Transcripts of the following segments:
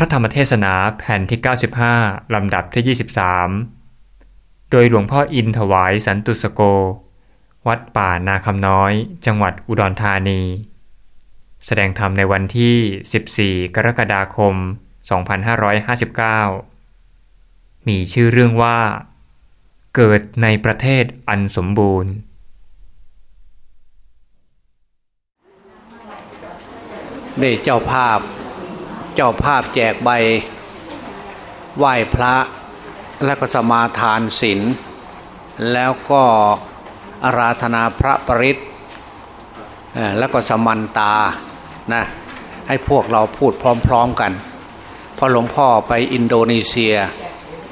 พระธรรมเทศนาแผ่นที่ 95 ลำดับที่ 23 โดยหลวงพ่ออินถวายสันตุสโก วัดป่านาคำน้อย จังหวัดอุดรธานี แสดงธรรมในวันที่ 14 กรกฎาคม 2559 มีชื่อเรื่องว่า เกิดในประเทศอันสมบูรณ์นี่เจ้าภาพ เจ้าภาพแจกใบ ไหว้พระแล้วก็สมาทานศีลแล้วก็อาราธนาพระปริศแล้วก็สมันตานะให้พวกเราพูดพร้อมๆกันพอหลวงพ่อไปอินโดนีเซีย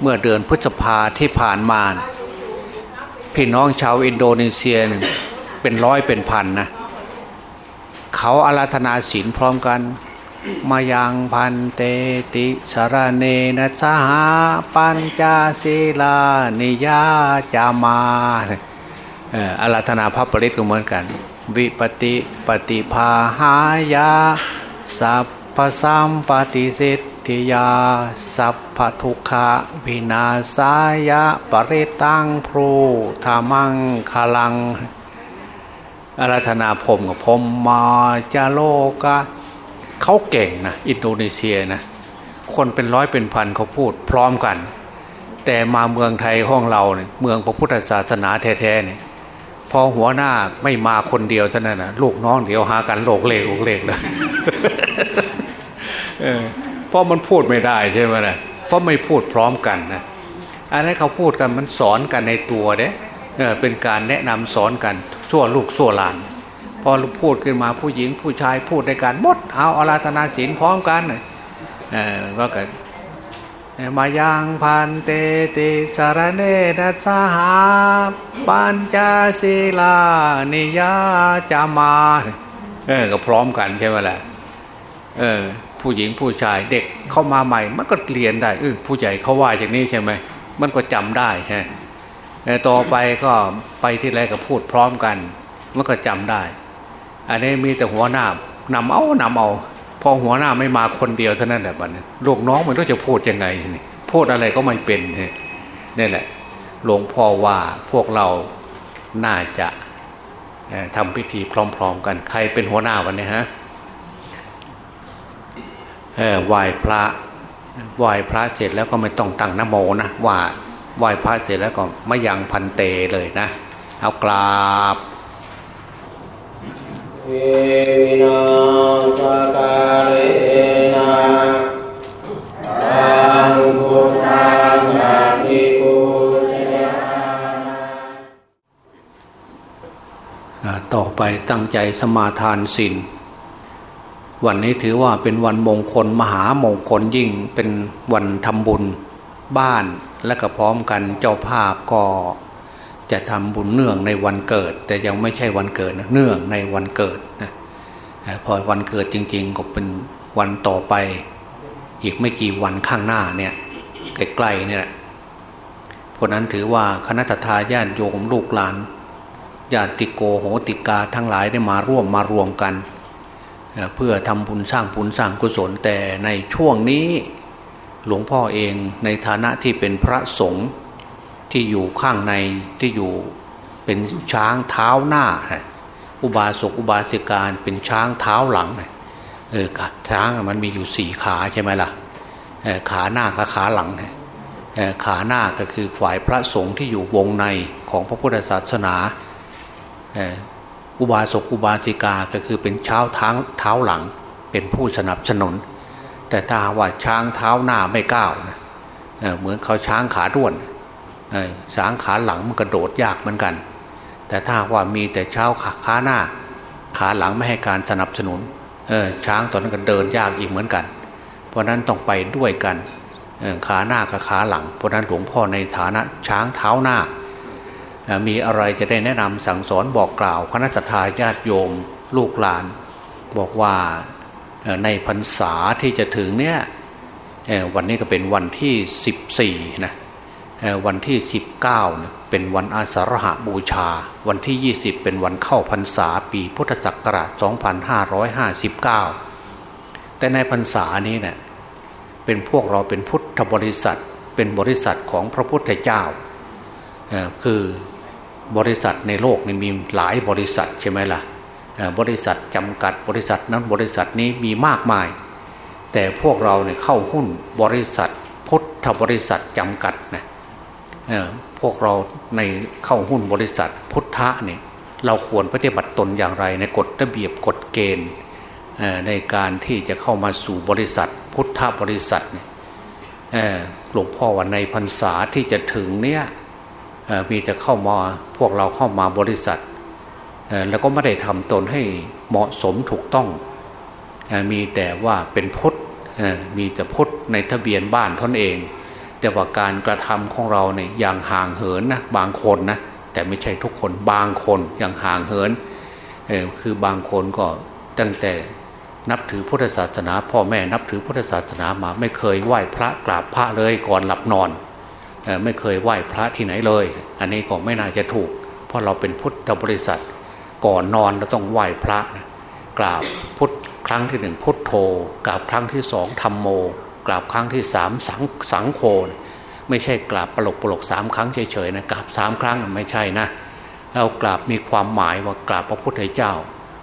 เมื่อเดือนพฤษภาที่ผ่านมาพี่น้องชาวอินโดนีเซียเป็นร้อยเป็นพันนะเขาอาราธนาศีลพร้อมกัน มายังพันเตติสารเนนะสหาปัญจศีลานิยาจามาอาราธนาพระปริศก็เหมือนกัน วิปติปฏิภาหายาสัพพสัมปฏิสิทธิยา สัพพทุกขวินาสายะปริตังพรูธามังคลังอาราธนาพรมกับพรมมาจาโลกะ เขาเก่งนะอินโดนีเซียนะคนเป็นร้อยเป็นพันเขาพูดพร้อมกัน แต่มาเมืองไทยห้องเราเนี่ยเมืองพระพุทธศาสนาแท้ๆเนี่ยพอหัวหน้าไม่มาคนเดียวเท่านั้นนะลูกน้องเดี๋ยวหากันโลกเลกโลกเลกเลยเพราะมันพูดไม่ได้ใช่ไหมนะเพราะไม่พูดพร้อมกันนะอันนั้นเขาพูดกันมันสอนกันในตัวเด้เป็นการแนะนำสอนกันชั่วลูกชั่วหลาน อพูดขึ้นมาผู้หญิงผู้ชายพูดในการมด เอาอาราธนาศีลพร้อมกันเออว่ากันมายังพันเตติสารเนนัสหาปัญจศีลานิยาจามาเออก็พร้อมกันใช่ไหมล่ะเออผู้หญิงผู้ชายเด็กเข้ามาใหม่ มันก็เรียนได้เออผู้ใหญ่เขาว่าอย่างนี้ใช่ไหมมันก็จำได้ฮะต่อไปก็ไปที่ไรก็พูดพร้อมกัน มันก็จำได้ อันนี้มีแต่หัวหน้านำเอานำเอาพอหัวหน้าไม่มาคนเดียวเท่านั้นแหละบัดนี้ลูกน้องมันต้องจะพูดยังไงพูดอะไรก็ไม่เป็นนี่แหละ หลวงพ่อว่าพวกเราน่าจะทำพิธีพร้อม ๆ กัน ใครเป็นหัวหน้าวันนี้ฮะไหว้พระไหว้พระเสร็จแล้วก็ไม่ต้องตั้งนโมนะว่าไหว้พระเสร็จแล้วก็ไม่ยังพันเตเลยนะ เอากราบ ต่อไปตั้งใจสมาทานศีลวันนี้ถือว่าเป็นวันมงคลมหามงคลยิ่งเป็นวันทำบุญ บ้านและก็พร้อมกันเจ้าภาพก็ จะทำบุญเนื่องในวันเกิด แต่ยังไม่ใช่วันเกิดนะเนื่องในวันเกิดนะพอวันเกิดจริง ๆ ก็เป็นวันต่อไป อีกไม่กี่วันข้างหน้าเนี่ยใกล้ๆเนี่ยเพราะนั้นถือว่าคณะทาญาติโยมลูกหลานญาติโกโหติกาทั้งหลายได้มาร่วมมารวมกัน เพื่อทำบุญสร้างบุญสร้างกุศลแต่ในช่วงนี้หลวงพ่อเองในฐานะที่เป็นพระสงฆ์ ที่อยู่ข้างในที่อยู่เป็นช้างเท้าหน้า อุบาสกอุบาสิกาเป็นช้างเท้าหลังเออช้างมันมีอยู่สี่ขาใช่ไหมล่ะขาหน้ากับขาหลังขาหน้าก็คือฝ่ายพระสงฆ์ที่อยู่วงในของพระพุทธศาสนาอุบาสกอุบาสิกาก็คือเป็นเช้าท้งเท้าหลังเป็นผู้สนับสนุน แต่ถ้าว่าช้างเท้าหน้าไม่ก้าวนะเหมือนเขาช้างขาด้วน ช้างขาหลังมันกระโดดยากเหมือนกัน แต่ถ้าว่ามีแต่เช้าขาขาหน้า ขาหลังไม่ให้การสนับสนุนช้างตอนนั้นก็เดินยากอีกเหมือนกัน เพราะนั้นต้องไปด้วยกันขาหน้ากับขาหลัง เพราะนั้นหลวงพ่อในฐานะช้างเท้าหน้า มีอะไรจะได้แนะนำสั่งสอนบอกกล่าวคณะทาญาติโยมลูกหลาน บอกว่าในพรรษาที่จะถึงเนี่ยวันนี้ก็เป็นวันที่ 14นะ วันที่ 19 เป็นวันอาสาฬหบูชา วันที่ 20 เป็นวันเข้าพรรษาปีพุทธศักราช 2559 แต่ในพรรษานี้เนะี่ยเป็นพวกเราเป็นพุทธบริษัท เป็นบริษัทของพระพุทธเจ้า คือบริษัทในโลกนี่มีหลายบริษัทใช่ไหมล่ะ บริษัทจำกัดบริษัทนั้นบริษัทนี้มีมากมาย แต่พวกเราเนี่ยเข้าหุ้นบริษัทพุทธบริษัทจำกัดนะ พวกเราในเข้าหุ้นบริษัทพุทธะเนี่ยเราควรปฏิบัติตนอย่างไรในกฎระเบียบกฎเกณฑ์ในการที่จะเข้ามาสู่บริษัท พุทธบริษัทหลวงพ่อวันในพรรษาที่จะถึงเนี่ยมีแต่เข้ามาพวกเราเข้ามาบริษัทแล้วก็ไม่ได้ทำตนให้เหมาะสมถูกต้องมีแต่ว่าเป็นพุทธมีแต่พุทธในทะเบียนบ้านท่านเอง แต่ว่าการกระทำของเราเนี่ยอย่างห่างเหินนะบางคนนะแต่ไม่ใช่ทุกคนบางคนอย่างห่างเหินคือบางคนก็ตั้งแต่นับถือพุทธศาสนา พ่อแม่นับถือพุทธศาสนามาไม่เคยไหว้พระกราบพระเลยก่อนหลับนอนไม่เคยไหว้พระที่ไหนเลย อันนี้ก็ไม่น่าจะถูก เพราะเราเป็นพุทธบริษัท ก่อนนอนเราต้องไหว้พระนะกราบพุทธครั้งที่หนึ่งพุทโธกราบครั้งที่สองธรรมโม กราบครั้งที่สามสังสังโฆไม่ใช่กราบปลกปลกสามครั้งเฉยๆนะกราบสามครั้งไม่ใช่นะเรากราบมีความหมายว่ากราบพระพุทธเจ้า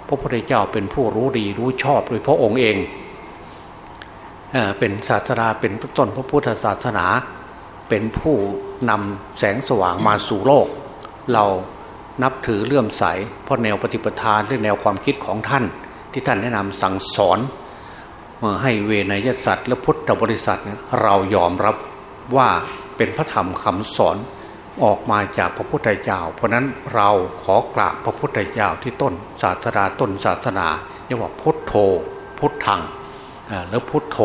พระพุทธเจ้าเป็นผู้รู้ดีรู้ชอบโดยพระองค์เองเป็นศาสนาเป็นต้นพระพุทธศาสนา เป็นผู้นำแสงสว่างมาสู่โลก เรานับถือเลื่อมใสเพราะแนวปฏิปทานหรือแนวความคิดของท่าน ที่ท่านแนะนำสั่งสอน ให้เวนยสัตว์และพุทธบริษัทเรายอมรับว่าเป็นพระธรรมคำสอนออกมาจากพระพุทธเจ้า เพราะนั้นเราขอกราบพระพุทธเจ้าที่ต้นศาสนาต้นศาสนาเรียกว่าพุทโธ พุทธังแล้วพุทโธ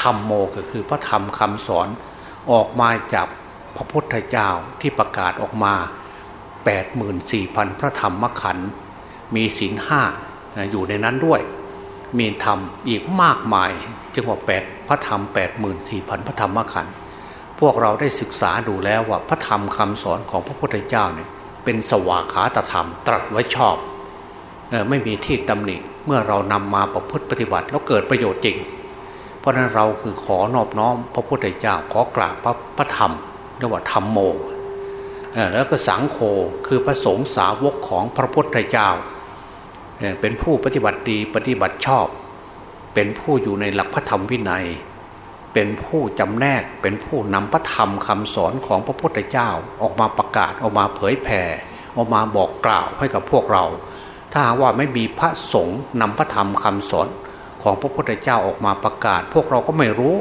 ธรรมโมก็คือพระธรรมคำสอนออกมาจากพระพุทธเจ้าที่ประกาศออกมา 84,000 พระธรรมขันธ์มีศีลห้าอยู่ในนั้นด้วย มีธรรมอีกมากมายจึงว่าแปดพระธรรม84,000พระธรรมขันธ์พวกเราได้ศึกษาดูแล้วว่าพระธรรมคำสอนของพระพุทธเจ้าเนี่ยเป็นสวากขาตธรรม ตรัสไว้ชอบไม่มีที่ตำหนิเมื่อเรานำมาประพฤติปฏิบัติแล้วเกิดประโยชน์จริง เพราะนั้นเราคือขอนอบน้อม พระพุทธเจ้าขอกราบพระพระธรรมเรียกว่าธรรมโมแล้วก็สังโฆคือพระสงฆ์สาวกของพระพุทธเจ้า เป็นผู้ปฏิบัติดีปฏิบัติชอบ เป็นผู้อยู่ในหลักพระธรรมวินัย เป็นผู้จำแนกเป็นผู้นำพระธรรมคำสอนของพระพุทธเจ้าออกมาประกาศออกมาเผยแผ่ออกมาบอกกล่าวให้กับพวกเรา ถ้าว่าไม่มีพระสงฆ์นำพระธรรมคำสอนของพระพุทธเจ้าออกมาประกาศ พวกเราก็ไม่รู้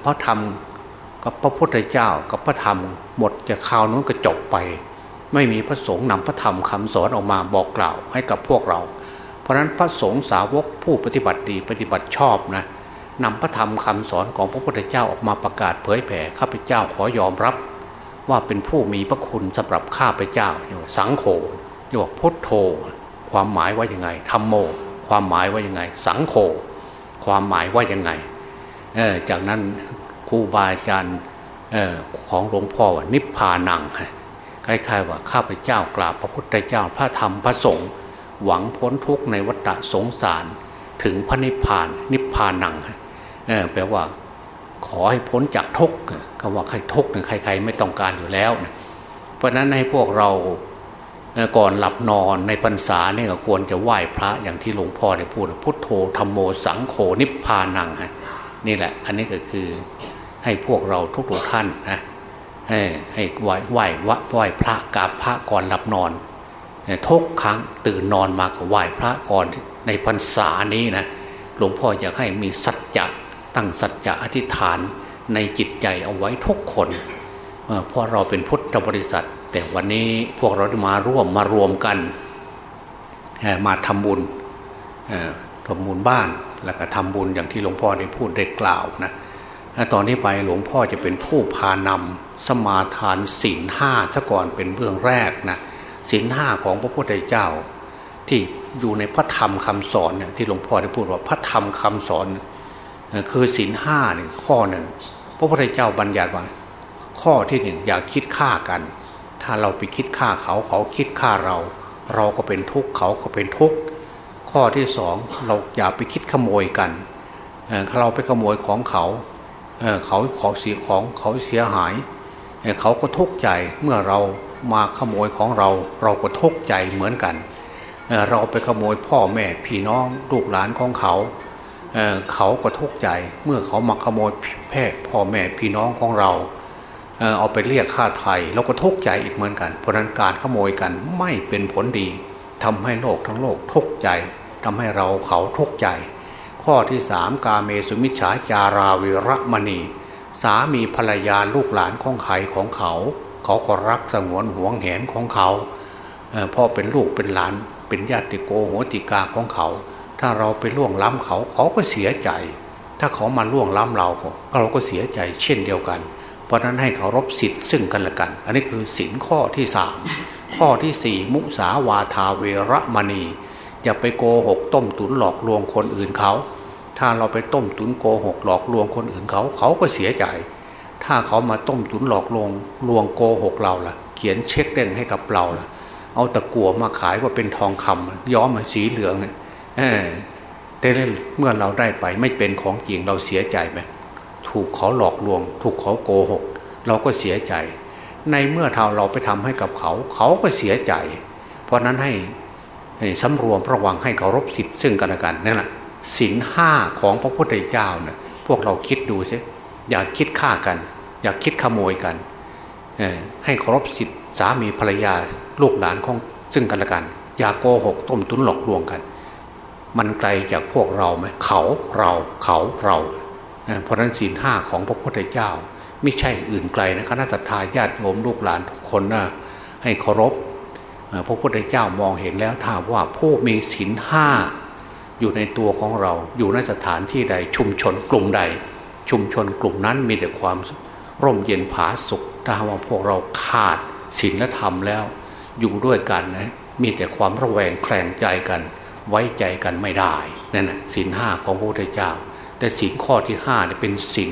เพราะธรรมกับพระพุทธเจ้ากับพระธรรมหมดจะข่าวนู้นก็จบไป ไม่มีพระสงฆ์นำพระธรรมคำสอนออกมาบอกกล่าวให้กับพวกเรา เพราะฉะนั้นพระสงฆ์สาวกผู้ปฏิบัติดีปฏิบัติชอบนะนำพระธรรมคำสอนของพระพุทธเจ้าออกมาประกาศเผยแผ่ข้าพเจ้าขอยอมรับ ว่าเป็นผู้มีพระคุณสำหรับข้าพเจ้าอยู่สังโฆเรียกว่าพุทโธ ความหมายว่ายังไงธรรมโม ความหมายว่ายังไง สังโฆความหมายว่ายังไงจากนั้นครูบาอาจารย์ของหลวงพ่อว่านิพพานัง คล้ายๆว่าข้าพเจ้ากราบพระพุทธเจ้าพระธรรมพระสงฆ์หวังพ้นทุกข์ในวัฏสงสาร ถึงพระนิพพาน นิพพานังแปลว่า ขอให้พ้นจากทุกข์คำว่าใครทุกข์ใคร ๆ ไม่ต้องการอยู่แล้วเพราะนั้นให้พวกเราก่อนหลับนอนในพรรษาเนี่ยควรจะไหว้พระอย่างที่หลวงพ่อได้พูดพุทโธธรรมโมสังโฆนิพพานังนี่แหละ อันนี้ก็คือให้พวกเราทุกๆท่านนะ ให้ไหว้ไหว้ไหว้พระกราบพระก่อนหลับนอนทุกครั้งตื่นนอนมาก็ไหว้พระก่อนในพรรษานี้นะหลวงพ่ออยากให้มีสัจจะตั้งสัจจะอธิษฐานในจิตใจเอาไว้ทุกคนเพราะเราเป็นพุทธบริษัท แต่วันนี้พวกเราได้มาร่วมมารวมกันมาทำบุญทำบุญบ้านแล้วก็ทำบุญอย่างที่หลวงพ่อได้พูดได้กล่าวนะ ตอนนี้ไปหลวงพ่อจะเป็นผู้พานำสมาทานศีลห้าซะก่อนเป็นเบื้องแรกนะศีลห้าของพระพุทธเจ้า ที่อยู่ในพระธรรมคำสอนเนี่ยที่หลวงพ่อได้พูดว่าพระธรรมคำสอนคือศีลห้าเนี่ยข้อหนึ่งพระพุทธเจ้าบัญญัติว่าข้อที่หนึ่งอย่าคิดฆ่ากัน ถ้าเราไปคิดฆ่าเขาเขาคิดฆ่าเรา เราก็เป็นทุกข์เขาก็เป็นทุกข์ข้อที่สองเราอย่าไปคิดขโมยกันเราไปขโมยของเขา เขาขอเสียของเขาเสียหาย เขาก็ทุกข์ใจเมื่อเรามาขโมยของเรา เราก็ทุกข์ใจเหมือนกัน เราไปขโมยพ่อแม่พี่น้องลูกหลานของเขาเเขาก็ทุกข์ใจเมื่อเขามาขโมยแพทย์พ่อแม่พี่น้องของเราเอาไปเรียกค่าไทยเราก็ทุกข์ใจอีกเหมือนกัน เพราะนั้นการขโมยกันไม่เป็นผลดีทำให้โลกทั้งโลกทุกข์ใจทำให้เราเขาทุกข์ใจ ข้อที่สามกาเมสุมิชฌาจาราวิรมณี สามีภรรยาลูกหลานของใครของเขา เขาก็รักสงวนห่วงแหนของเขาพ่อเป็นลูกเป็นหลาน เป็นญาติโกโหติกาของเขา ถ้าเราไปล่วงล้ำเขาเขาก็เสียใจ ถ้าเขามาล่วงล้ำเราเราก็เสียใจเช่นเดียวกัน เพราะนั้นให้เคารพสิทธิ์ซึ่งกันและกัน อันนี้คือสินข้อที่สามข้อที่สี่มุสาวาทาเวรมณี อย่าไปโกหกต้มตุนหลอกลวงคนอื่นเขา ถ้าเราไปต้มตุนโกหกหลอกลวงคนอื่นเขาเขาก็เสียใจ ถ้าเขามาต้มตุนหลอกลวงลวงโกหกเราล่ะ เขียนเช็คเด้งให้กับเราล่ะ เอาตะกั่วมาขายว่าเป็นทองคำย้อมมาสีเหลืองเนี่ยแต่เมื่อเราได้ไปไม่เป็นของจริงเราเสียใจไหมถูกเขาหลอกลวง ถูกเขาโกหก เราก็เสียใจ ในเมื่อเราเราไปทำให้กับเขา เขาก็เสียใจ เพราะนั้นให้สำรวมระวังให้เคารพสิทธิ์ซึ่งกันและกันนั่นแหละ สินห้าของพระพุทธเจ้าเนี่ยพวกเราคิดดูสิอย่าคิดฆ่ากัน อย่าคิดขโมยกันให้เคารพสิทธิสามีภรรยาลูกหลานของซึ่งกันและกัน อย่าโกหกต้มตุนหลอกลวงกัน มันไกลจากพวกเราไหมเขาเราเขาเราเพราะนั้นศีลห้าของพระพุทธเจ้า ไม่ใช่อื่นไกลนะคณะทาญาติโยมลูกหลานทุกคนนะให้เคารพพระพุทธเจ้ามองเห็นแล้วถ้าว่าผู้มีศีลห้า อยู่ในตัวของเรา อยู่ในสถานที่ใดชุมชนกลุ่มใด ชุมชนกลุ่มนั้นมีแต่ความร่มเย็นผาสุขถ้าว่าพวกเราขาดศีลธรรมแล้ว อยู่ด้วยกันนะมีแต่ความระแวงแคลงใจกัน ไว้ใจกันไม่ได้นั่นแหะศีลห้าของพระพุทธเจ้า แต่ศีลข้อที่ห้าเนี่ยเป็นศีล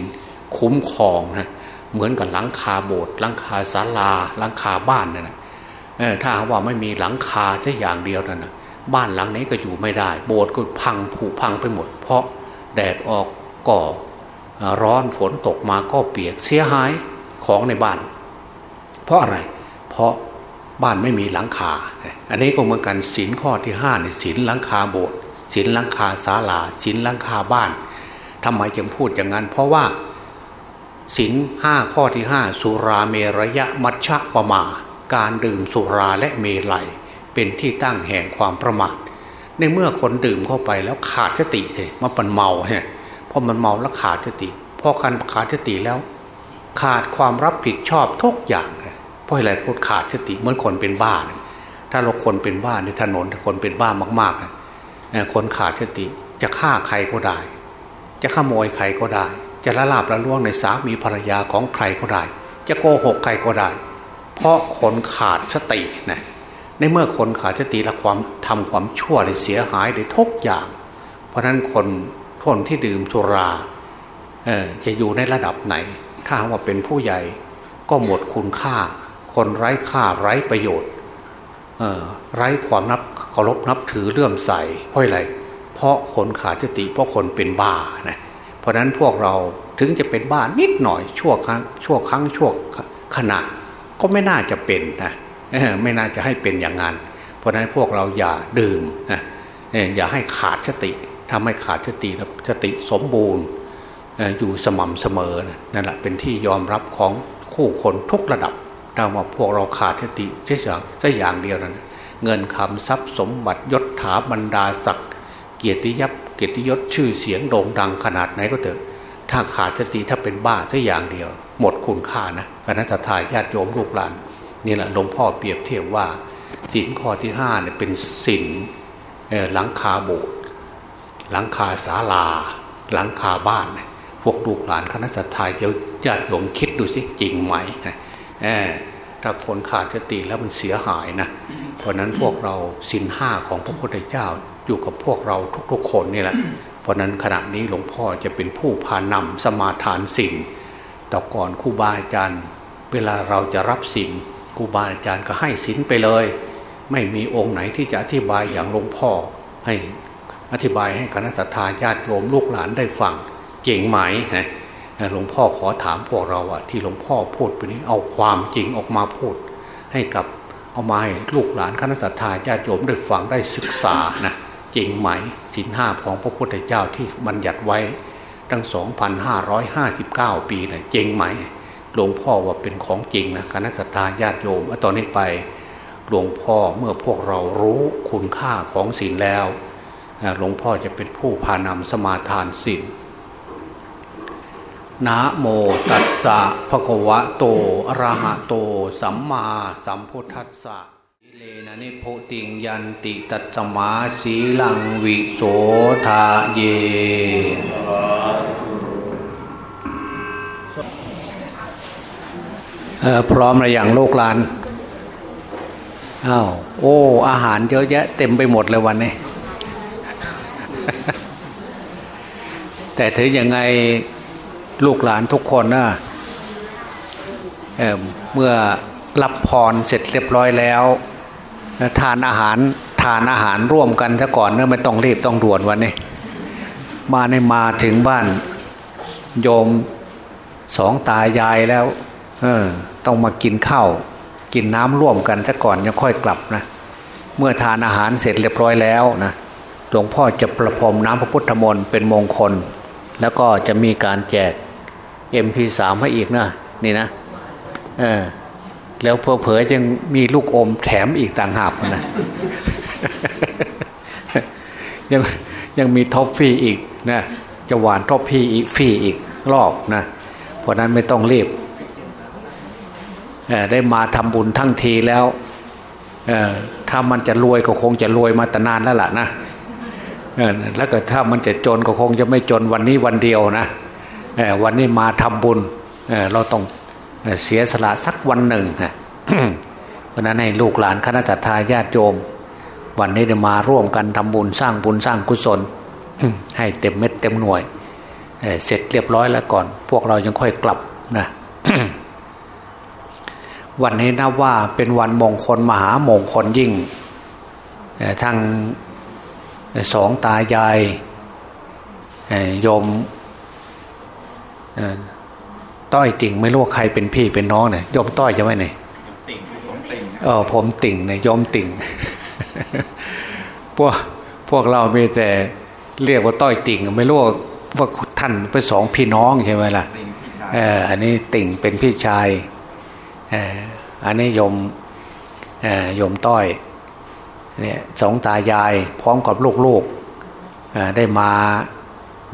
คุ้มครองนะเหมือนกับหลังคาโบสถ์หลังคาศาลาหลังคาบ้านนั่นนะถ้าว่าไม่มีหลังคาแค่อย่างเดียวนั่นนะ บ้านหลังนี้ก็อยู่ไม่ได้ โบสถ์ก็พังผุพังไปหมด เพราะแดดออกก่อร้อนฝนตกมาก็เปียกเสียหายของในบ้าน เพราะอะไร เพราะบ้านไม่มีหลังคา อันนี้ก็เหมือนกันศินข้อที่ห้าเนี่ยศินหลังคาโบสถ์ศินหลังคาศาลาศินหลังคาบ้านทำไมจึงพูดอย่างนั้น เพราะว่าศินห้าข้อที่ห้าสุราเมรยะมัชฌะปะมา การดื่มสุราและเมลัย เป็นที่ตั้งแห่งความประมาทในเมื่อคนดื่มเข้าไปแล้วขาดสติเลยมันเป็นเมาฮะพอมันเมาแล้วขาดสติพอคันขาดสติแล้ว ขาดความรับผิดชอบทุกอย่างเพราะอะไรพูดขาดสติเหมือนคนเป็นบ้านะถ้าเราคนเป็นบ้าในถนนคนเป็นบ้ามากๆนะคนขาดสติจะฆ่าใครก็ได้ จะขโมยใครก็ได้ จะละลาบละล่วงในสามีภรรยาของใครก็ได้ จะโกหกใครก็ได้ เพราะคนขาดสตินะ ในเมื่อคนขาดสติและความทำความชั่วได้เสียหายได้ทุกอย่าง เพราะนั้นคนทนที่ดื่มสุราจะอยู่ในระดับไหน ถ้าว่าเป็นผู้ใหญ่ก็หมดคุณค่า คนไร้ค่าไร้ประโยชน์ไร้ความนับเคารพนับถือเลื่อมใสเพราะอะไร เพราะคนขาดสติ เพราะคนเป็นบ้านะเพราะนั้นพวกเราถึงจะเป็นบ้านิดหน่อยชั่วครั้งชั่วครั้งชั่วขณะก็ไม่น่าจะเป็นนะ ไม่น่าจะให้เป็นอย่างนั้น เพราะนั้นพวกเราอย่าดื่มนะอย่าให้ขาดสติทำให้ขาดสติสติสมบูรณ์อยู่สม่ำเสมอนั่นแหละเป็นที่ยอมรับของคู่คนทุกระดับถ้าว่าพวกเราขาดสติเช่อย่างแค่อย่างเดียวนั้นเงินคำทรัพย์สมบัติยศถาบรรดาศักดิ์เกียรติยับเกียรติยศชื่อเสียงโด่งดังขนาดไหนก็เถอะ ถ้าขาดสติถ้าเป็นบ้าแค่อย่างเดียว หมดคุณค่านะคณะสัตยาญาติโยมลูกหลาน นี่แหละหลวงพ่อเปรียบเทียบว่าสินข้อที่ห้าเนี่ยเป็นสินหลังคาโบสถ์หลังคาศาลา หลังคาบ้านพวกลูกหลานคณะสัตยาญาติโยมคิดดูสิจริงไหมถ้าคนขาดสติแล้วมันเสียหายนะเพราะนั้นพวกเราสินห้าของพระพุทธเจ้าอยู่กับพวกเราทุกๆคนนี่แหละ เพราะนั้นขณะนี้หลวงพ่อจะเป็นผู้พานำสมาทานสินแต่ก่อนครูบาอาจารย์ เวลาเราจะรับสิน ครูบาอาจารย์ก็ให้สินไปเลย ไม่มีองค์ไหนที่จะอธิบายอย่างหลวงพ่อ ให้อธิบายให้คณะสัตยาญาติโยมลูกหลานได้ฟังเก่งไหมนะหลวงพ่อขอถามพวกเราอะที่หลวงพ่อพูดไปนี้เอาความจริงออกมาพูด ให้กับเอามาให้ลูกหลานคณะสัตยาญาติโยมได้ฟังได้ศึกษานะจริงไหมสินห้าของพระพุทธเจ้าที่บัญญัติไว้ ตั้ง 2,559 ปีนะจริงไหม หลวงพ่อว่าเป็นของจริงนะคณะสัตยาญาติโยมตอนนี้ไปหลวงพ่อเมื่อพวกเรารู้คุณค่าของศีลแล้วหลวงพ่อจะเป็นผู้พานำสมาทานศีลนะโมตัสสะภะคะวะโตอะระหะโต สัมมาสัมพุทธัสสะอิเลนะนิโพติงยันติตัสมาสีลังวิโสทาเย พร้อมระไรอย่างโลกลานอ้าวโอ้ อาหารเยอะแยะเต็มไปหมดเลยวันนี้ แต่ถึงยังไงลูกหลานทุกคนนะเเมื่อรับพรเสร็จเรียบร้อยแล้ว ทานอาหารทานอาหารร่วมกันซะก่อนเนื่อไม่ต้องรีบต้องด่วนวันนี้มาในมาถึงบ้าน โยมสองตายายแล้ว เออ ต้องมากินข้าวกินน้ำร่วมกันซะก่อนยังค่อยกลับนะเมื่อทานอาหารเสร็จเรียบร้อยแล้วนะหลวงพ่อจะประพรมน้ำพระพุทธมนต์เป็นมงคล แล้วก็จะมีการแจก MP3 ให้อีกนะนี่นะเออแล้วเผลอๆยังมีลูกอมแถมอีกต่างหากนะยังยังมีท็อฟฟี่อีกนะจะหว่านท็อฟฟี่อีกฟรีอีกรอบนะเพราะนั้นไม่ต้องรีบ ได้มาทำบุญทั้งทีแล้วถ้ามันจะรวยก็คงจะรวยมาแต่นานแล้วล่ะนะแล้วก็ถ้ามันจะจนก็คงจะไม่จนวันนี้วันเดียวนะวันนี้มาทำบุญเราต้องเสียสละสักวันหนึ่งเพราะนั้นให้ลูกหลานคณะทาญาติโยม วันนี้จะมาร่วมกันทำบุญสร้างบุญสร้างกุศลให้เต็มเม็ดเต็มหน่วยเสร็จเรียบร้อยแล้วก่อน พวกเรายังค่อยกลับนะ วันนี้นับว่าเป็นวันมงคลมหามงคลยิ่งทางสองตายายโยมต้อยติ่งไม่รู้ว่าใครเป็นพี่เป็นน้องเนี่ยยมต้อยจะไหมเนี่ยเออผมติ่งเนี่ยยมติ่งพวกพวกเรามีแต่เรียกว่าต้อยติ่ง ไม่รู้ว่าท่านเป็นสองพี่น้องใช่ไหมล่ะเอออันนี้ติ่งเป็นพี่ชายเอันนี้ยมยมต้อยเนี่ยสองตายายพร้อมกับลูกๆได้มา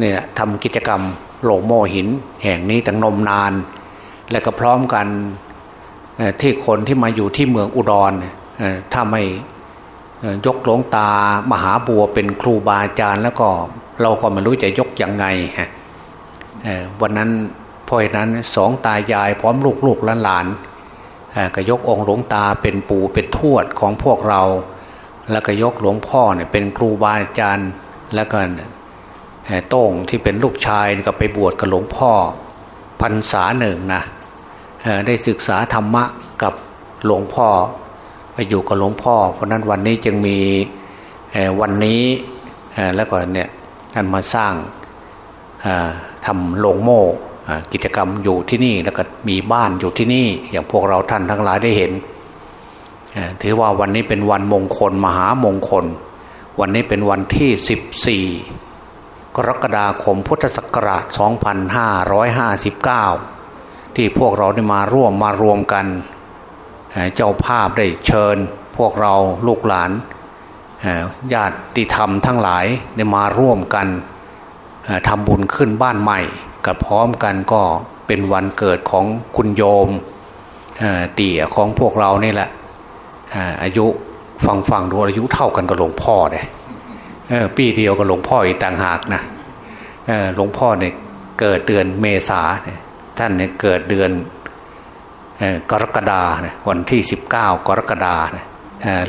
เนี่ยทำกิจกรรมโลงโม่หิน แห่งนี้ตั้งนมนาน และก็พร้อมกันที่คนที่มาอยู่ที่เมืองอุดรถ้าไม่ยกหลวงตามหาบัวเป็นครูบาอาจารย์แล้วก็เราก็ไม่รู้จะยกยังไงฮะวันนั้นพอนั้นสองตายายพร้อมลูกลูกหลาน ก็ยกองค์หลวงตาเป็นปู่เป็นทวดของพวกเรา แล้วก็ยกหลวงพ่อเนี่ยเป็นครูบาอาจารย์แล้วก็โต้งที่เป็นลูกชายก็ไปบวชกับหลวงพ่อพรรษาหนึ่งนะได้ศึกษาธรรมะกับหลวงพ่อ ไปอยู่กับหลวงพ่อ เพราะนั้นวันนี้จึงมีวันนี้แล้วก็เนี่ยท่านมาสร้างทำโลงโม่ กิจกรรมอยู่ที่นี่แล้วก็มีบ้านอยู่ที่นี่ อย่างพวกเราท่านทั้งหลายได้เห็น ถือว่าวันนี้เป็นวันมงคลมหามงคล วันนี้เป็นวันที่ 14 กรกฎาคมพุทธศักราช 2559 ที่พวกเราได้มาร่วมมารวมกัน เจ้าภาพได้เชิญ พวกเราลูกหลานญาติธรรมทั้งหลายได้มาร่วมกันทำบุญขึ้นบ้านใหม่ กับพร้อมกันก็เป็นวันเกิดของคุณโยมเตี่ยของพวกเรานี่แหละอายุฟังฟังดูอายุเท่ากันกับหลวงพ่อเลยปีเดียวกับหลวงพ่ออีกต่างหากนะหลวงพ่อเนี่ยเกิดเดือนเมษาท่านเนี่ยเกิดเดือนกรกฎาวันที่สิบเก้ากรกฎา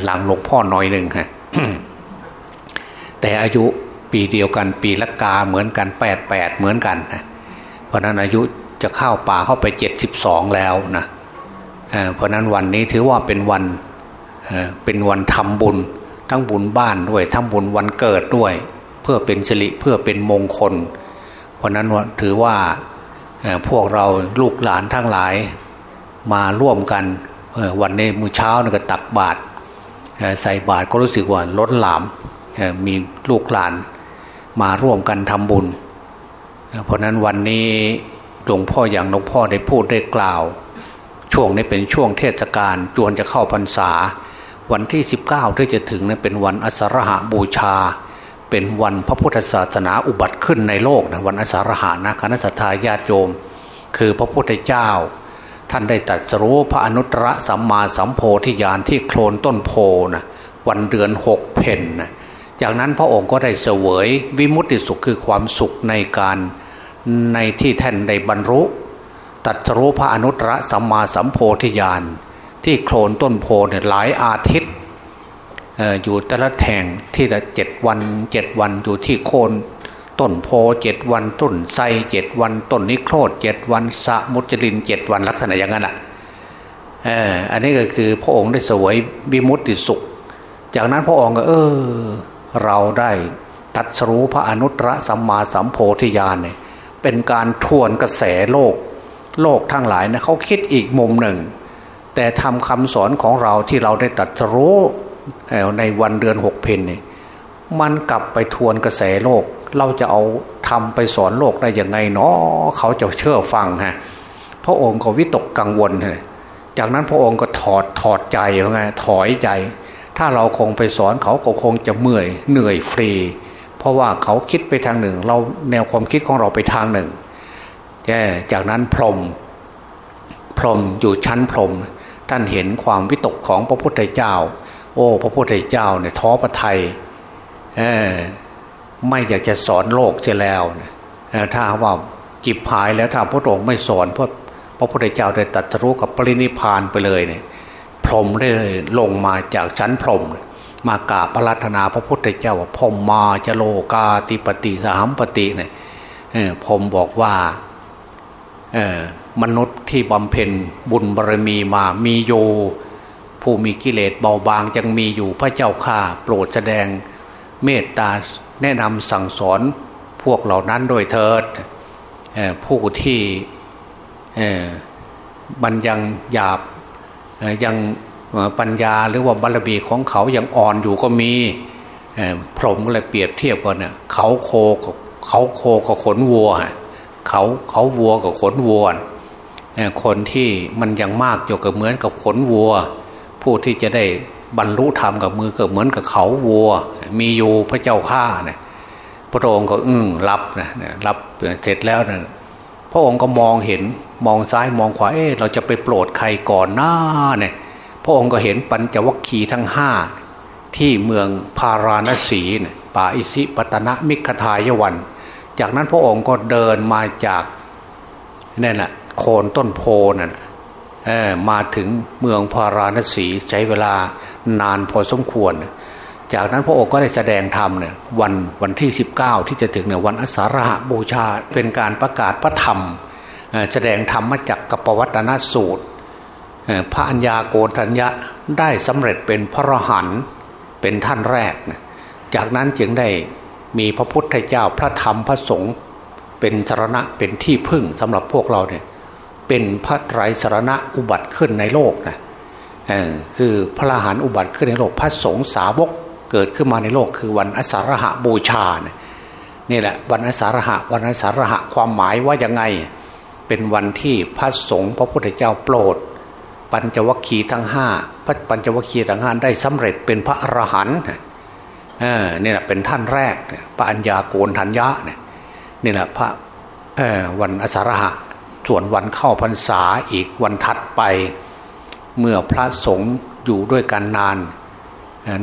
หลังหลวงพ่อน้อยหนึ่งฮะแต่อายุปีเดียวกันปีละกาเหมือนกันแปดแปดเหมือนกันนะ เพราะนั้นอายุจะเข้าป่าเข้าไปเจ็ดสิบสองแล้วนะเพราะนั้นวันนี้ถือว่าเป็นวันเป็นวันทำบุญ ทั้งบุญบ้านด้วยทั้งบุญวันเกิดด้วย เพื่อเป็นสิริเพื่อเป็นมงคล เพราะนั้นถือว่าพวกเราลูกหลานทั้งหลายมาร่วมกันวันในมื้อเช้านี่ก็ตักบาตรใส่บาตรก็รู้สึกว่าล้นหลามมีลูกหลานมาร่วมกันทำบุญ เพราะนั้นวันนี้หลวงพ่ออย่างหลวงพ่อได้พูดได้กล่าว ช่วงนี้เป็นช่วงเทศกาลจวนจะเข้าพรรษา วันที่ 19ที่จะถึงนั้นเป็นวันอัสรหะบูชา เป็นวันพระพุทธศาสนาอุบัติขึ้นในโลกนะวันอัสรหะนะคณะสัตยาติโยม คือพระพุทธเจ้า ท่านได้ตรัสรู้พระอนุตตรสัมมาสัมโพธิญาณที่โคลนต้นโพนะวันเดือนหกเพนนะจากนั้นพระองค์ก็ได้เสวยวิมุตติสุขคือความสุขในการ ในที่แท่นได้บรรลุ ตัดรู้พระอนุตตรสัมมาสัมโพธิญาณที่โคลนต้นโพเนี่ยหลายอาทิตย์อยู่แต่ละแห่งที่ละเจ็ดวันเจ็ดวันอยู่ที่โคนต้นโพเจ็ดวันต้นไทรเจ็ดวันต้นนิโครธเจ็ดวันสะมุจลินเจ็ดวันลักษณะอย่างนั้นอะอันนี้ก็คือพระองค์ได้สวยวิมุตติสุข จากนั้นพระองค์ก็ เออ เราได้ตัดสรู้พระอนุตตรสัมมาสัมโพธิญาณเนี่ย เป็นการทวนกระแสโลก โลกทั้งหลายนะเขาคิดอีกมุมหนึ่ง แต่ทำคำสอนของเราที่เราได้ตัดรู้ในวันเดือนหกเพนนี่มันกลับไปทวนกระแสโลก เราจะเอาทำไปสอนโลกได้ยังไงเนาะเขาจะเชื่อฟังฮะพระองค์ก็วิตกกังวลเลยจากนั้นพระองค์ก็ถอดถอดใจว่าไงถอยใจ ถ้าเราคงไปสอนเขาก็คงจะเมื่อยเหนื่อยฟรี เพราะว่าเขาคิดไปทางหนึ่ง เราแนวความคิดของเราไปทางหนึ่งแกจากนั้นพรมพรมอยู่ชั้นพรมท่านเห็นความวิตกของพระพุทธเจ้า โอ้ พระพุทธเจ้าเนี่ยท้อพระไทยไม่อยากจะสอนโลกเสียแล้วถ้าว่าจิบหายแล้วถ้าพระองค์ไม่สอนพระพระพุทธเจ้าได้ตัดรู้กับปรินิพานไปเลยเนี่ยพรมได้ลงมาจากชั้นพรหม มากราบพระรัตนาพระพุทธเจ้าว่าพรมมาจะโลกาติปติสหัมปติเนี่ยพรมบอกว่ามนุษย์ที่บำเพ็ญบุญบารมีมามีโย ผู้มีกิเลสเบาบางยังมีอยู่พระเจ้าข้าโปรดแสดงเมตตาแนะนำสั่งสอนพวกเหล่านั้นโดยเถิดผู้ที่มันยังหยาบยัง ปัญญาหรือว่าบารมีของเขายังอ่อนอยู่ก็มีพรหมก็เลยเปรียบเทียบกันเนี่ยเขาโคกับเขาโคกับขนวัวเขาเขาวัวกับขนวัวคนที่มันยังมากอยู่กับเหมือนกับขนวัว ผู้ที่จะได้บรรลุธรรมกับมือก็เหมือนกับเขาวัว มีอยู่พระเจ้าข้าเนี่ยพระองค์ก็อึ้งรับนะรับเสร็จแล้วเนี่ยพระองค์ก็มองเห็นมองซ้ายมองขวาเอ๊ะเราจะไปโปรดใครก่อนหน้าเนี่ย ระองค์ก็เห็นปัญจวัคคีย์ทั้งห้าที่เมืองพาราณสีป่าอิสิปตนะมิขทายวัน จากนั้นพระองค์ก็เดินมาจากนี่แหละโคนต้นโพนั่นมาถึงเมืองพาราณสีใช้เวลานานพอสมควร จากนั้นพระองค์ก็ได้แสดงธรรมเนี่ยวันวันที่ 19 ที่จะถึงเนี่ยวันอสาฬหบูชาเป็นการประกาศพระธรรม แสดงธรรมมาจากกปวัตนสูตร พระัญญาโกฏัญญะได้สำเร็จเป็นพระรหันต์เป็นท่านแรกนะจากนั้นจึงได้มีพระพุทธเจ้าพระธรรมพระสงฆ์เป็นสารณะเป็นที่พึ่งสำหรับพวกเราเนี่ยเป็นพระไตรสารณะอุบัติขึ้นในโลกนะคือพระรหันอุบัติขึ้นในโลกพระสงฆ์สาวกเกิดขึ้นมาในโลกคือวันอสารหะบูชาเนี่ยนี่แหละวันอสารหะวันอสารหะความหมายว่ายังไง เป็นวันที่พระสงฆ์พระพุทธเจ้าโปรด ปัญจวัคคีย์ทั้งห้าพระปัญจวัคคีย์ทั้งห้าได้สำเร็จเป็นพระอรหันต์เนี่แหละเป็นท่านแรกปัญญาโกนทัญญาเนี่ยนี่แหละพระวันอสารหะส่วนวันเข้าพรรษาอีกวันถัดไป เมื่อพระสงฆ์อยู่ด้วยกันนาน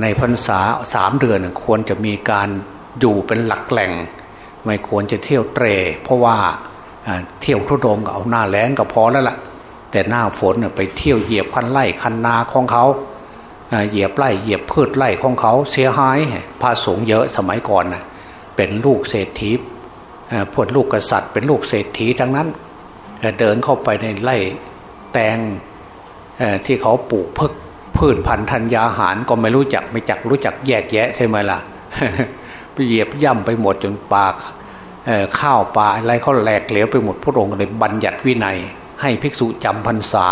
ในพรรษาสามเดือนควรจะมีการอยู่เป็นหลักแหล่ง ไม่ควรจะเที่ยวเตร เพราะว่าเที่ยวทุดงเอาหน้าแรงก็พอแล้วละ่ะ แต่หน้าฝนไปเที่ยวเหยียบคันไล่คันนาของเขาเหยียบไล่เหยียบพืชไล่ของเขาเสียหายพาสูงเยอะสมัยก่อนนะเป็นลูกเศรษฐีพวกลูกกษัตริย์เป็นลูกเศรษฐีทั้งนั้น เดินเข้าไปในไร่แตงที่เขาปลูกพืชพืชพันธุ์ธัญญาหารก็ไม่รู้จักไม่จักรู้จักแยกแยะใช่ไหมล่ะไปเหยียบย่ำไปหมดจนปากข้าวปลาอะไรเขาแหลกเหลวไปหมดพระองค์เลยบัญญัติวินัย ให้ภิกษุจำพรรษา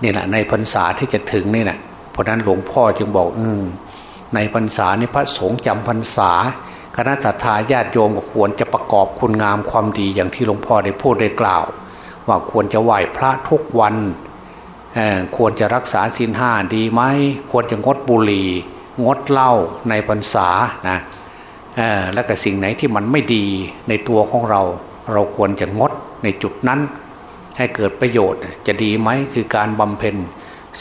เนี่ยแหละในพรรษาที่จะถึงนี่นะเพราะนั้นหลวงพ่อจึงบอกอืในพรรษานี้พระสงฆ์จำพรรษา คณะสัตยาญาติโยมก็ควรจะประกอบคุณงามความดีอย่างที่หลวงพ่อได้พูดได้กล่าว ว่าควรจะไหว้พระทุกวันควรจะรักษาศีลห้าดีไหมควรจะงดบุหรี่งดเหล้าในพรรษานะแล้วก็สิ่งไหนที่มันไม่ดีในตัวของเรา เราควรจะงดในจุดนั้น ให้เกิดประโยชน์จะดีไหมคือการบำเพ็ญ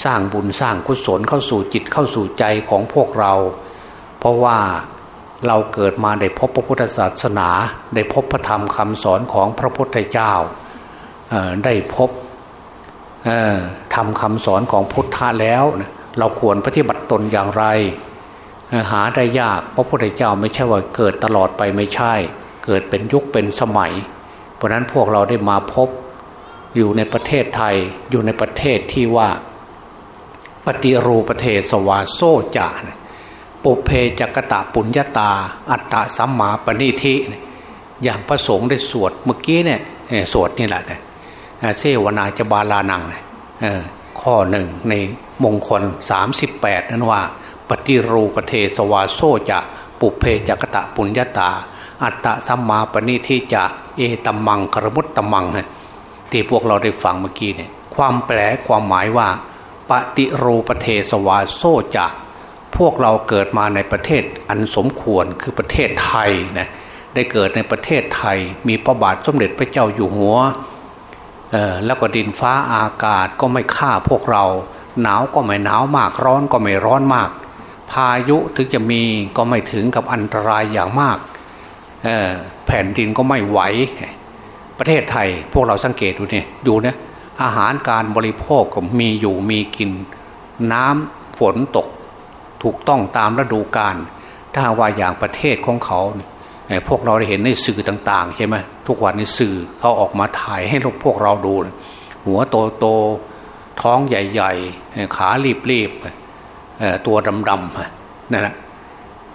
สร้างบุญสร้างกุศลเข้าสู่จิตเข้าสู่ใจของพวกเรา เพราะว่าเราเกิดมาได้พบพระพุทธศาสนาได้พบพระธรรมคำสอนของพระพุทธเจ้าได้พบทำคำสอนของพุทธะแล้วเราควรปฏิบัติตนอย่างไร หาได้ยากพระพุทธเจ้าไม่ใช่ว่าเกิดตลอดไปไม่ใช่ เกิดเป็นยุคเป็นสมัย เพราะนั้นพวกเราได้มาพบ อยู่ในประเทศไทยอยู่ในประเทศที่ว่า ปฏิรูประเทศวาโซจาปุเพจักตะปุญญาตา อัตตะสัมมาปณิธิอย่างพระสงฆ์ได้สวดเมื่อกี้เนี่ยสวดนี่แหละเสวนาจบาลานังข้อหนึ่งในมงคล 38 นั้นว่า ปฏิรูประเทศวาโซจะปุเพจักตะปุญญาตา อัตตะสัมมาปณิธิจะเอตัมมังกรมุตตมัง ที่พวกเราได้ฟังเมื่อกี้เนี่ยความแปลความหมายว่า ปฏิรูประเทศวาโซจะพวกเราเกิดมาในประเทศอันสมควรคือประเทศไทยนะได้เกิดในประเทศไทย มีพระบาทสมเด็จพระเจ้าอยู่หัวแล้วก็ดินฟ้าอากาศก็ไม่ฆ่าพวกเรา หนาวก็ไม่หนาวมากร้อนก็ไม่ร้อนมาก พายุถึงจะมีก็ไม่ถึงกับอันตรายอย่างมากแผ่นดินก็ไม่ไหว ประเทศไทย พวกเราสังเกตดูเนี่ยดูนะอาหารการบริโภคก็มีอยู่มีกิน น้ำฝนตก ถูกต้องตามฤดูกาลถ้าว่าอย่างประเทศของเขาเนี่ยพวกเราได้เห็นในสื่อต่างๆใช่ไหมทุกวันในสื่อเขาออกมาถ่ายให้พวกเราดู หัวโตโตท้องใหญ่ ๆ ขารีบๆตัวดำๆนั่นแหละ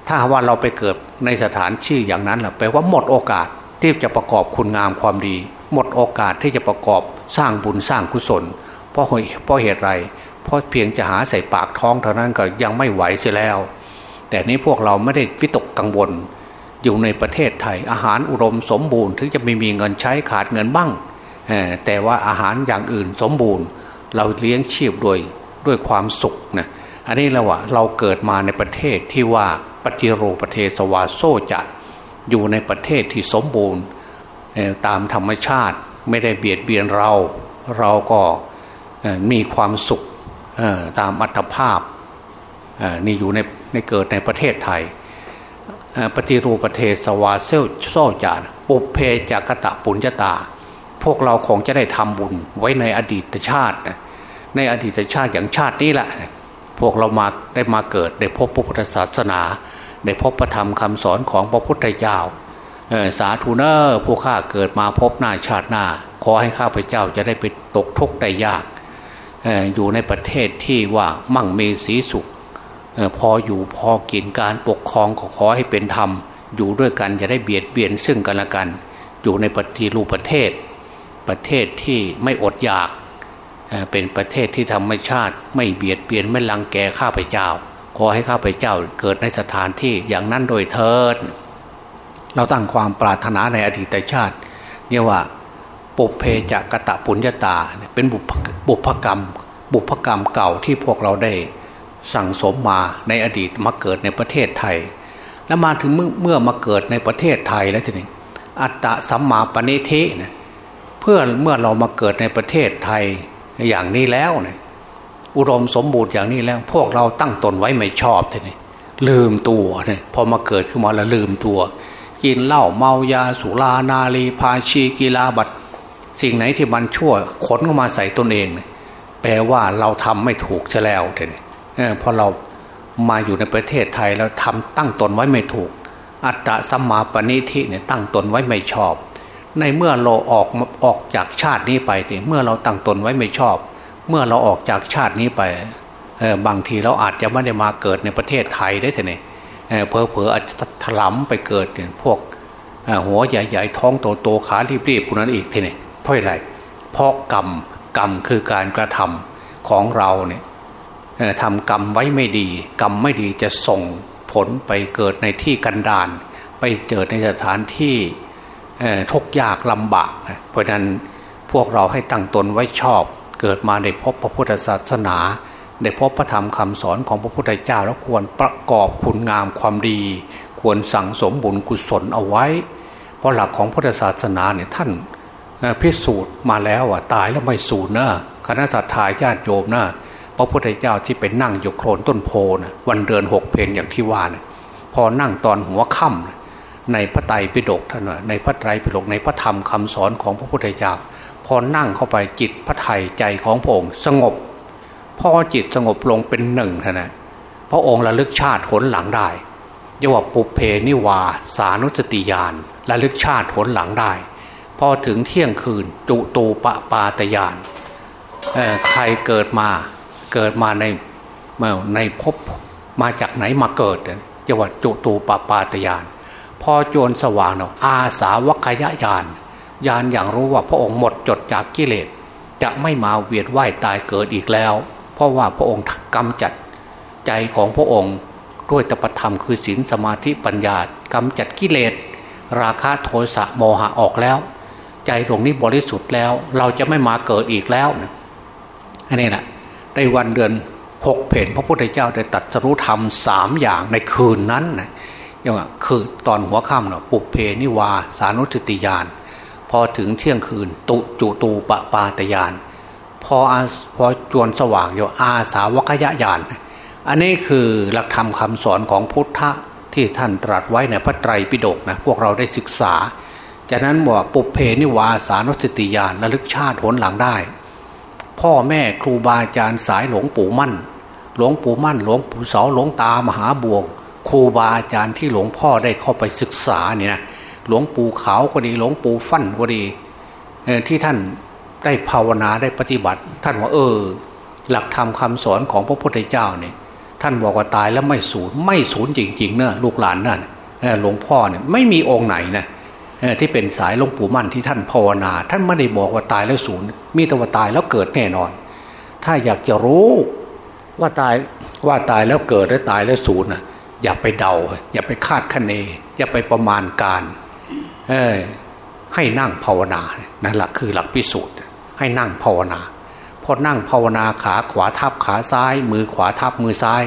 ถ้าว่าเราไปเกิดในสถานชื่ออย่างนั้นแหละแปลว่าหมดโอกาส ที่จะประกอบคุณงามความดี หมดโอกาสที่จะประกอบสร้างบุญสร้างกุศล เพราะเพราะเหตุไร เพราะเพียงจะหาใส่ปากท้องเท่านั้นก็ยังไม่ไหวเสียแล้ว แต่นี้พวกเราไม่ได้วิตกกังวล อยู่ในประเทศไทยอาหารอุดมสมบูรณ์ถึงจะไม่มีเงินใช้ขาดเงินบ้างแต่ว่าอาหารอย่างอื่นสมบูรณ์ เราเลี้ยงชีพโดยด้วยความสุขนะอันนี้เราว่าเราเกิดมาในประเทศที่ว่าปฏิรูประเทศสวาโซจัด อยู่ในประเทศที่สมบูรณ์ตามธรรมชาติไม่ได้เบียดเบียนเรา เราก็มีความสุขตามอัตภาพนี่อยู่ในในเกิดในประเทศไทย ปฏิรูปประเทศสวาเซลโซจารปุเพจากตะปุญญาตา พวกเราคงจะได้ทำบุญไว้ในอดีตชาติ ในอดีตชาติอย่างชาตินี้แหละ พวกเรามาได้มาเกิดได้พบพระพุทธศาสนา ได้พบพระธรรมคำสอนของพระพุทธเจ้าสาธุเนอร์ผู้ข้าเกิดมาพบหน้าชาติหน้า ขอให้ข้าพเจ้าจะได้ไปตกทุกข์ได้ยากอยู่ในประเทศที่ว่ามั่งมีสีสุขพออยู่พอกินการปกครองขอขอให้เป็นธรรม อยู่ด้วยกันจะได้เบียดเบียนซึ่งกันและกัน อยู่ในปฏิรูปประเทศ ประเทศที่ไม่อดอยาก เป็นประเทศที่ธรรมชาติ ไม่เบียดเบียนไม่ลังแกข้าพเจ้า ขอให้ข้าพเจ้าเกิดในสถานที่อย่างนั้นโดยเทิด เราตั้งความปรารถนาในอดีตชาติเนี่ยว่าปุเพจะกะตะปุญญาตา เป็นบุพกรรม บุพกรรมเก่าที่พวกเราได้สั่งสมมาในอดีตมาเกิดในประเทศไทย แล้วมาถึงเมื่อมาเกิดในประเทศไทยแล้วทีนี้อัตตะสัมมาปณิทินะเพื่อเมื่อเรามาเกิดในประเทศไทยอย่างนี้แล้วเนี่ย อุดมสมบูรณ์อย่างนี้แล้ว พวกเราตั้งตนไว้ไม่ชอบทีนี้ลืมตัวเนี่ยพอมาเกิดขึ้นมาแล้วลืมตัว กินเหล้าเมายาสุรานาลีพาชีกีฬาบัตสิ่งไหนที่มันชั่วขนเข้ามาใส่ตนเองเแปลว่าเราทำไม่ถูกใช่แล้วเถอะพอเรามาอยู่ในประเทศไทยแล้วทำตั้งตนไว้ไม่ถูก อัตตะสัมมาปณิทิเนี่ยตั้งตนไว้ไม่ชอบ ในเมื่อเราออกออกจากชาตินี้ไปเมื่อเราตั้งตนไว้ไม่ชอบ เมื่อเราออกจากชาตินี้ไปบางทีเราอาจจะไม่ได้มาเกิดในประเทศไทยได้เถอะเนี่เพอเพออาจจะถลำไปเกิดเนี่ยพวกหัวใหญ่ๆท้องโตๆขารีบๆพวกนั้นอีกทีนี่เพราะอะไรเพราะกรรมกรรมคือการกระทำของเราเนี่ยทำกรรมไว้ไม่ดี กรรมไม่ดีจะส่งผลไปเกิดในที่กันดานไปเกิดในสถานที่ทุกยากลำบาก เพราะนั้นพวกเราให้ตั้งตนไว้ชอบ เกิดมาในพบพระพุทธศาสนา ได้พบพระธรรมคำสอนของพระพุทธเจ้าแล้วควรประกอบคุณงามความดี ควรสั่งสมบุญกุศลเอาไว้ เพราะหลักของพุทธศาสนาเนี่ยท่านพิสูจน์มาแล้วอะตายแล้วไม่สูญนะคณะสัตยาญาติโยมนะพระพุทธเจ้าที่ไปนั่งอยู่โคลนต้นโพนะวันเดือนหกเพนอย่างที่ว่านะพอนั่งตอนหัวค่ำในพระไตรปิฎกท่านในพระไตรปิฎกในพระธรรมคำสอนของพระพุทธเจ้า พอนั่งเข้าไปจิตพระไทยใจของพระองค์สงบ พอจิตสงบลงเป็นหนึ่งท่านนะพระองค์ระลึกชาติผลหลังได้ยว่าปุเพนิวาสานุสติยานระลึกชาติผลหลังได้ พอถึงเที่ยงคืนจุตูปปาตยานใครเกิดมาเกิดมาในในภพมาจากไหนมาเกิดเรียกว่าจุตูปปาตยาน พอโจรสว่างเนาะอาสาวกยญาณ ญาณอย่างรู้ว่าพระองค์หมดจดจากกิเลสจะไม่มาเวียนว่ายตายเกิดอีกแล้ว เพราะว่าพระองค์กำจัดใจของพระองค์ด้วยตปธรรมคือศีลสมาธิปัญญากำจัดกิเลส ราคะโทสะโมหะออกแล้ว ใจดวงนี้บริสุทธิ์แล้ว เราจะไม่มาเกิดอีกแล้วนะอันนี้แหละในวันเดือนหกเพนพระพุทธเจ้าได้ตัดสรุธรรมสามอย่างในคืนนั้นนะยังว่าคือตอนหัวค่ำเนาะปุเพนิวาสานุสติยาน พอถึงเที่ยงคืนตุจุตูปปาตยาน พอพอจวนสว่างอยู่อาสาวกยะยาน อันนี้คือหลักธรรมคาสอนของพุทธะที่ท่านตรัสไว้ในพระไตรปิฎกนะพวกเราได้ศึกษา จากนั้นบอกปุเพนิวาสานุสติญาณระลึกชาติผลหลังได้ พ่อแม่ครูบาอาจารย์สายหลวงปู่มั่น หลวงปู่มั่น หลวงปู่เสาหลวงตามหาบวงครูบาอาจารย์ที่หลวงพ่อได้เข้าไปศึกษาเนี่ยนะ หลวงปู่ขาวก็ดี หลวงปู่ฟั่นก็ดีที่ท่านได้ภาวนาได้ปฏิบัติ ท่านว่าเออ หลักธรรมคาสอนของพระพุทธเจ้าเนี่ย ท่านบอกว่าตายแล้วไม่สูญไม่สูญจริงๆเนอะลูกหลานนั่นหลวงพ่อเนี่ยไม่มีองค์ไหนนะที่เป็นสายหลวงปู่มั่นที่ท่านภาวนา ท่านไม่ได้บอกว่าตายแล้วสูญมีแต่ว่าตายแล้วเกิดแน่นอน ถ้าอยากจะรู้ว่าตายว่าตายแล้วเกิดและตายแล้วสูญนะอย่าไปเดา อย่าไปคาดคะเน อย่าไปประมาณการ ให้นั่งภาวนานั่นแหละคือหลักพิสูจน์ ให้นั่งภาวนาพอนั่งภาวนาขาขวาทับขาซ้าย มือขวาทับมือซ้าย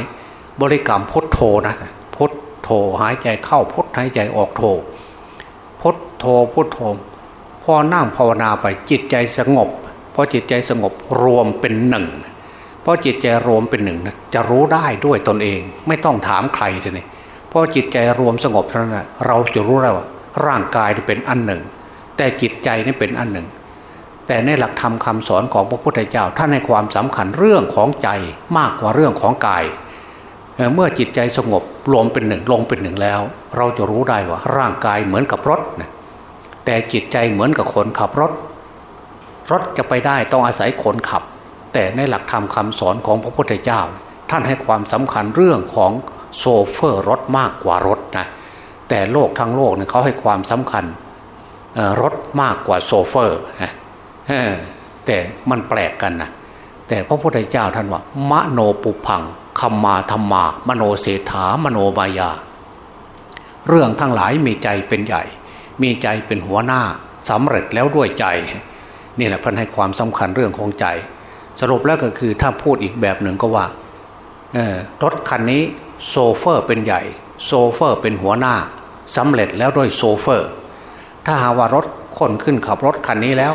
บริกรรมพุทโธนะพุทโธหายใจเข้าพุทหายใจออกโธพุทโธพุทโธพอนั่งภาวนาไปจิตใจสงบพอจิตใจสงบรวมเป็นหนึ่งพอจิตใจรวมเป็นหนึ่งจะรู้ได้ด้วยตนเอง ไม่ต้องถามใครทีนี้พอจิตใจรวมสงบเท่านั้นเราจะรู้แล้วว่า ร่างกายเป็นอันหนึ่ง แต่จิตใจนี่เป็นอันหนึ่ง แต่ในหลักธรรมคาสอนของพระพุทธเจ้าท่านให้ความสำคัญเรื่องของใจมากกว่าเรื่องของกาย เมื่อจิตใจสงบรวมเป็นหนึ่งลงเป็นหนึ่งแล้ว เราจะรู้ได้ว่าร่างกายเหมือนกับรถนะแต่จิตใจเหมือนกับคนขับรถ รถจะไปได้ต้องอาศัยคนขับ แต่ในหลักธรรมคาสอนของพระพุทธเจ้า ท่านให้ความสำคัญเรื่องของโซเฟอร์รถมากกว่ารถนะ แต่โลกทั้งโลกเนี่ยเขาให้ความสำคัญรถมากกว่าโซเฟอร์นะแต่มันแปลกกันนะแต่พระพุทธเจ้าท่านว่ามโนปุพังคัมมาธรรมา มโนเศรษฐามโนบายา เรื่องทั้งหลายมีใจเป็นใหญ่ มีใจเป็นหัวหน้าสำเร็จแล้วด้วยใจ นี่แหละท่านให้ความสำคัญเรื่องของใจ สรุปแล้วก็คือถ้าพูดอีกแบบหนึ่งก็ว่ารถคันนี้โซเฟอร์เป็นใหญ่ โซเฟอร์เป็นหัวหน้า สำเร็จแล้วด้วยโซเฟอร์ ถ้าหาว่ารถคนขึ้นขับรถคันนี้แล้ว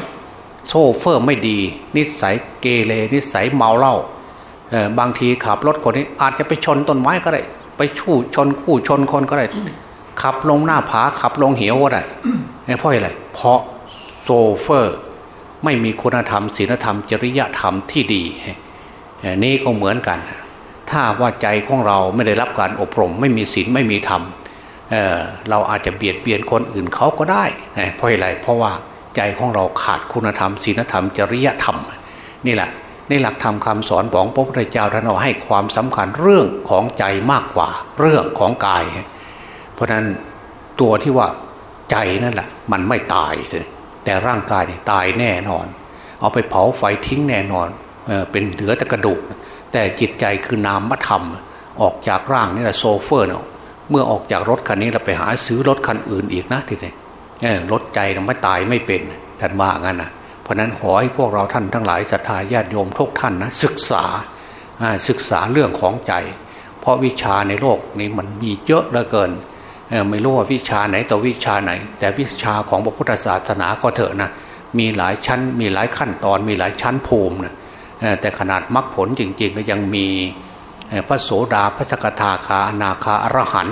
โชเฟอร์ไม่ดี นิสัยเกเรนิสัยเมาเหล้าบางทีขับรถคันนี้ อาจจะไปชนต้นไม้ก็ได้ ไปชู่ชนคู่ชนคนก็ได้ ขับลงหน้าผาขับลงเหวก็ได้เพราะอะไรเพราะโซเฟอร์ ไม่มีคุณธรรมศีลธรรม จริยธรรมที่ดีนี่ก็เหมือนกัน ถ้าว่าใจของเราไม่ได้รับการอบรม ไม่มีศีลไม่มีธรรม เเราอาจจะเบียดเบียนคนอื่นเขาก็ได้เพราะอะไรเพราะว่าใจของเราขาดคุณธรรมศีลธรรมจริยธรรม นี่แหละในหลักธรรมคาสอนของพระพุทธเจ้าท่านเอาให้ความสำคัญเรื่องของใจมากกว่าเรื่องของกาย เพราะนั้นตัวที่ว่าใจนั่นแหละมันไม่ตายแต่ร่างกายตายแน่นอน เอาไปเผาไฟทิ้งแน่นอนเเป็นเหลือแต่กระดูก แต่จิตใจคือนามธรรม ออกจากร่างนี่แหละโซเฟอร์เนาะ เมื่อออกจากรถคันนี้เราไปหาซื้อรถคันอื่นอีกนะทีนี้รถใจเราไม่ตายไม่เป็นท่านว่างั้นนะเพราะนั้นขอให้พวกเราท่านทั้งหลายศรัทธาญาติโยมทุกท่านนะศึกษาศึกษาเรื่องของใจ เพราะวิชาในโลกนี้มันมีเยอะเหลือเกินไม่รู้ว่าวิชาไหนต่อวิชาไหน แต่วิชาของพระพุทธศาสนาก็เถอะนะมีหลายชั้น มีหลายขั้นตอน มีหลายชั้นภูมินะแต่ขนาดมรรคผลจริง ๆ ก็ยังมี พระโสดาพระสกทาคาอนาคาอรหัน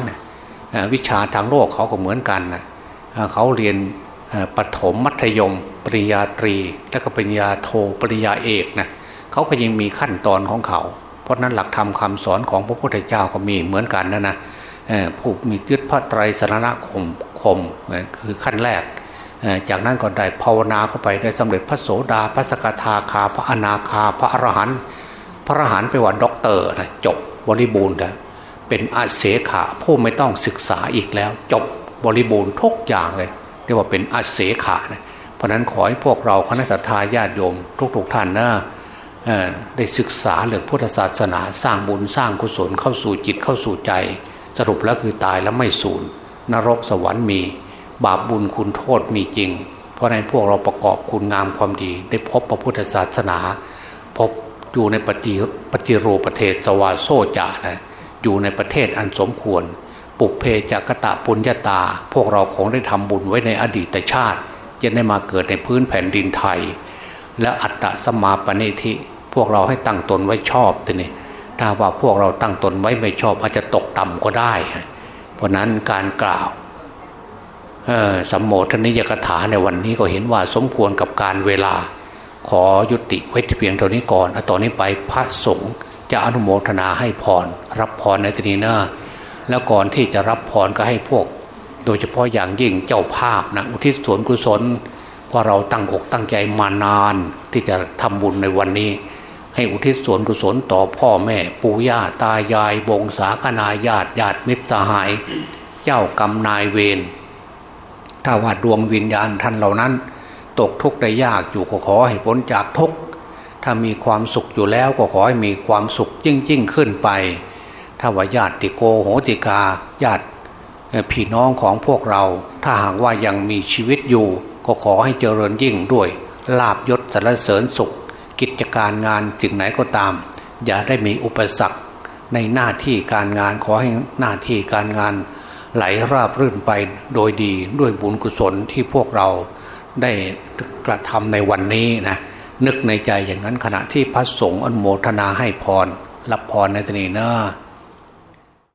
วิชาทางโลกเขาก็เหมือนกันนะเขาเรียนปฐมมัธยม ปริญญาตรี และก็ปริญญาโทปริญญาเอกนะเขาก็ยังมีขั้นตอนของเขา เพราะนั้นหลักธรรมคาสอนของพระพุทธเจ้าก็มีเหมือนกันนะนะผู้มียึดพระไตรสรณคมคมคือขั้นแรก จากนั้นก็ได้ภาวนาเข้าไปได้สำเร็จพระโสดาพระสกทาคาพระอนาคาพระอรหันต์ พระหันไปว่าด็อกเตอร์นะจบบริบูรณ์นะเป็นอาเสขาผู้ไม่ต้องศึกษาอีกแล้ว จบบริบูรณ์ทุกอย่างเลยเรียกว่าเป็นอาเสขานะเพราะนั้นขอให้พวกเราคณะสัตยาญาติโยม ทุกๆทท่านนะได้ศึกษาเรื่องพุทธศาสนาสร้างบุญสร้างกุศลเข้าสู่จิตเข้าสู่ใจ สรุปแล้วคือตายแล้วไม่สูญนรกสวรรค์มี บาปบุญคุณโทษมีจริง เพราะในพวกเราประกอบคุณงามความดี ได้พบพระพุทธศาสนา พบ อยู่ในปฏิปฏิโรประเทศสวาโซจานะอยู่ในประเทศอันสมควร ปุเพจักตะปุญญาตา พวกเราคงได้ทำบุญไว้ในอดีตชาติจะได้มาเกิดในพื้นแผ่นดินไทย และอัตตสมาปณิธิพวกเราให้ตั้งตนไว้ชอบทีนี้ถ้าว่าพวกเราตั้งตนไว้ไม่ชอบอาจจะตกต่ำก็ได้ เพราะนั้นการกล่าวสัมโมทนิยกถาในวันนี้ก็เห็นว่าสมควรกับการเวลา ขอยุติไว้เพียงเท่านี้ก่อนต่อนนี้ไปพระสงฆ์จะอนุโมทนาให้พร รับพรในตนีน้าแล้วก่อนที่จะรับพรก็ให้พวก โดยเฉพาะอย่างยิ่งเจ้าภาพนะอุทิศส่วนกุศลเพราะเราตั้งอกตั้งใจมานานที่จะทำบุญในวันนี้ ให้อุทิศส่วนกุศลต่อพ่อแม่ ปู่ย่าตายายวงศาคณาญาติญาติมิตรสหาย เจ้ากรรมนายเวรถ้าว่าดวงวิญญาณท่านเหล่านั้น ตกทุกข์ได้ยากอยู่ก็ขอให้พ้นจากทุกข์ถ้ามีความสุขอยู่แล้วก็ขอให้มีความสุขยิ่งยิ่งขึ้นไป ถ้าว่าญาติโกโหติกาญาติพี่น้องของพวกเรา ถ้าหากว่ายังมีชีวิตอยู่ ก็ขอให้เจริญยิ่งด้วย ลาบยศสรรเสริญสุข กิจการงานสิ่งไหนก็ตาม อย่าได้มีอุปสรรคในหน้าที่การงานขอให้หน้าที่การงาน ไหลราบรื่นไปโดยดีด้วยบุญกุศลที่พวกเรา ได้กระทำในวันนี้นะนึกในใจอย่างนั้นขณะที่พระสงฆ์อนโมทนาให้พรรับพรในตนีเนอ